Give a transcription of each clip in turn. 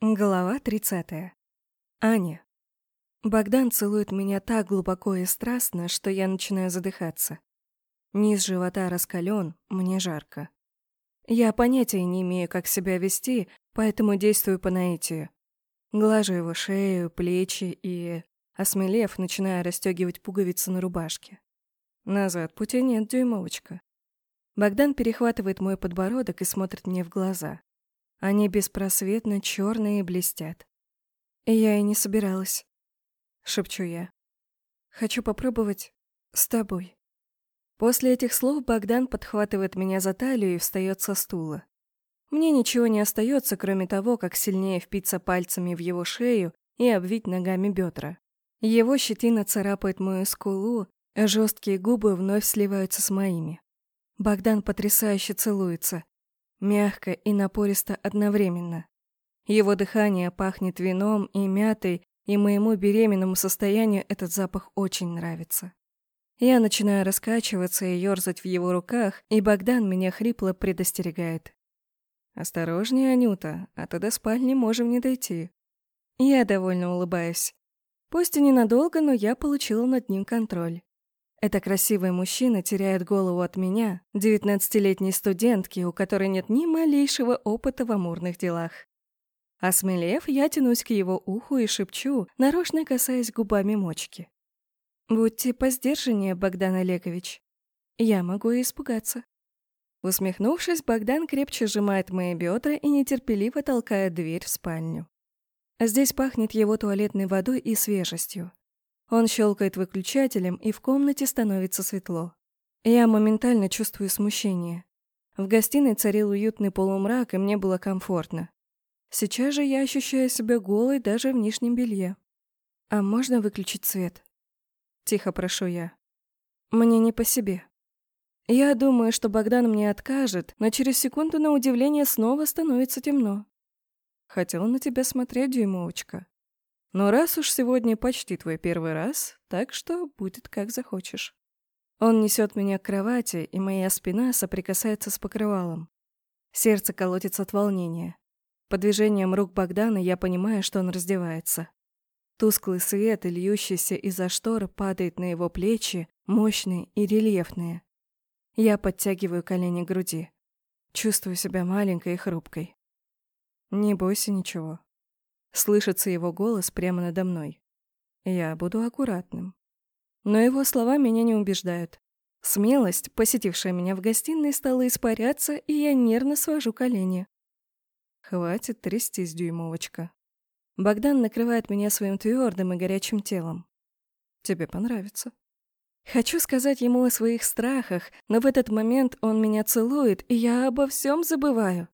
Глава 30. Аня. Богдан целует меня так глубоко и страстно, что я начинаю задыхаться. Низ живота раскален, мне жарко. Я понятия не имею, как себя вести, поэтому действую по наитию. Глажу его шею, плечи и, осмелев, начинаю расстегивать пуговицы на рубашке. Назад пути нет, дюймовочка. Богдан перехватывает мой подбородок и смотрит мне в глаза. Они беспросветно черные и блестят. И я и не собиралась. Шепчу я. Хочу попробовать с тобой. После этих слов Богдан подхватывает меня за талию и встает со стула. Мне ничего не остается, кроме того, как сильнее впиться пальцами в его шею и обвить ногами бедра. Его щетина царапает мою скулу, а жесткие губы вновь сливаются с моими. Богдан потрясающе целуется, мягко и напористо одновременно. Его дыхание пахнет вином и мятой, и моему беременному состоянию этот запах очень нравится. Я начинаю раскачиваться и ёрзать в его руках, и Богдан меня хрипло предостерегает. «Осторожнее, Анюта, а то до спальни можем не дойти». Я довольно улыбаюсь. Пусть и ненадолго, но я получила над ним контроль. Это красивый мужчина теряет голову от меня, девятнадцатилетней студентки, у которой нет ни малейшего опыта в амурных делах. Осмелев, я тянусь к его уху и шепчу, нарочно касаясь губами мочки. «Будьте поздержаннее, Богдан Олегович. Я могу испугаться». Усмехнувшись, Богдан крепче сжимает мои бедра и нетерпеливо толкает дверь в спальню. Здесь пахнет его туалетной водой и свежестью. Он щелкает выключателем, и в комнате становится светло. Я моментально чувствую смущение. В гостиной царил уютный полумрак, и мне было комфортно. Сейчас же я ощущаю себя голой даже в нижнем белье. «А можно выключить свет?» Тихо прошу я. Мне не по себе. Я думаю, что Богдан мне откажет, но через секунду на удивление снова становится темно. Хотел на тебя смотреть, дюймовочка. Но раз уж сегодня почти твой первый раз, так что будет как захочешь. Он несет меня к кровати, и моя спина соприкасается с покрывалом. Сердце колотится от волнения. По движениям рук Богдана я понимаю, что он раздевается. Тусклый свет, льющийся из-за штор, падает на его плечи, мощные и рельефные. Я подтягиваю колени к груди. Чувствую себя маленькой и хрупкой. Не бойся ничего. Слышится его голос прямо надо мной. Я буду аккуратным. Но его слова меня не убеждают. Смелость, посетившая меня в гостиной, стала испаряться, и я нервно свожу колени. Хватит трястись, дюймовочка. Богдан накрывает меня своим твердым и горячим телом. Тебе понравится. Хочу сказать ему о своих страхах, но в этот момент он меня целует, и я обо всем забываю.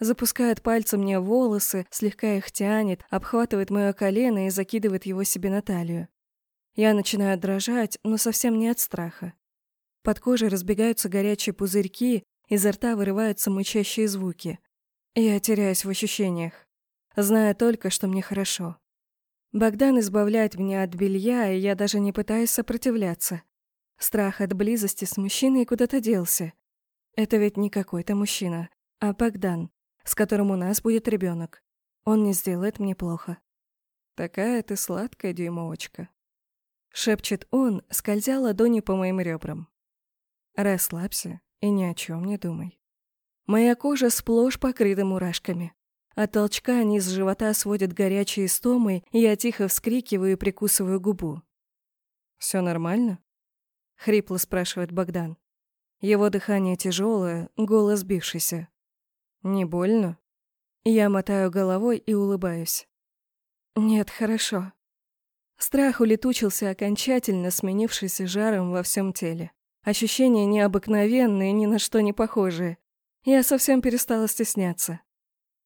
Запускает пальцем мне волосы, слегка их тянет, обхватывает мое колено и закидывает его себе на талию. Я начинаю дрожать, но совсем не от страха. Под кожей разбегаются горячие пузырьки, изо рта вырываются мычащие звуки. Я теряюсь в ощущениях, зная только, что мне хорошо. Богдан избавляет меня от белья, и я даже не пытаюсь сопротивляться. Страх от близости с мужчиной куда-то делся. Это ведь не какой-то мужчина, а Богдан с которым у нас будет ребенок. Он не сделает мне плохо. Такая ты сладкая дюймовочка. Шепчет он, скользя ладони по моим ребрам. Расслабься и ни о чем не думай. Моя кожа сплошь покрыта мурашками. От толчка низ живота сводит горячей истомой, и я тихо вскрикиваю и прикусываю губу. «Все нормально?» — хрипло спрашивает Богдан. Его дыхание тяжелое, голос бившийся. Не больно? Я мотаю головой и улыбаюсь. Нет, хорошо. Страх улетучился окончательно, сменившись жаром во всем теле. Ощущения необыкновенные, ни на что не похожие. Я совсем перестала стесняться.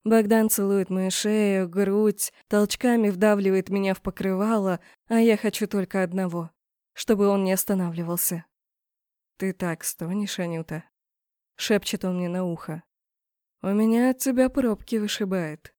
Богдан целует мою шею, грудь, толчками вдавливает меня в покрывало, а я хочу только одного — чтобы он не останавливался. «Ты так стонешь, Анюта», — шепчет он мне на ухо. У меня от тебя пробки вышибает.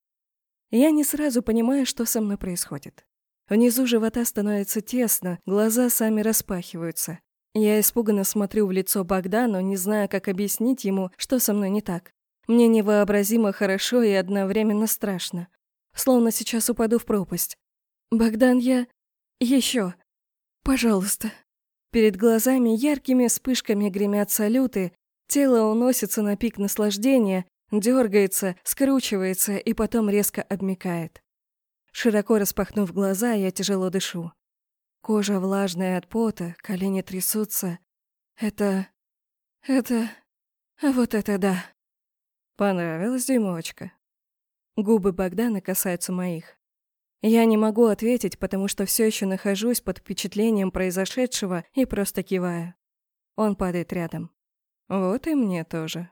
Я не сразу понимаю, что со мной происходит. Внизу живота становится тесно, глаза сами распахиваются. Я испуганно смотрю в лицо Богдану, не зная, как объяснить ему, что со мной не так. Мне невообразимо хорошо и одновременно страшно. словно сейчас упаду в пропасть. «Богдан, я... еще. Пожалуйста». Перед глазами яркими вспышками гремят салюты, тело уносится на пик наслаждения, дергается, скручивается и потом резко обмикает. Широко распахнув глаза, я тяжело дышу. Кожа влажная от пота, колени трясутся. Это... это... А вот это да. Понравилась дюймовочка? Губы Богдана касаются моих. Я не могу ответить, потому что все еще нахожусь под впечатлением произошедшего и просто киваю. Он падает рядом. Вот и мне тоже.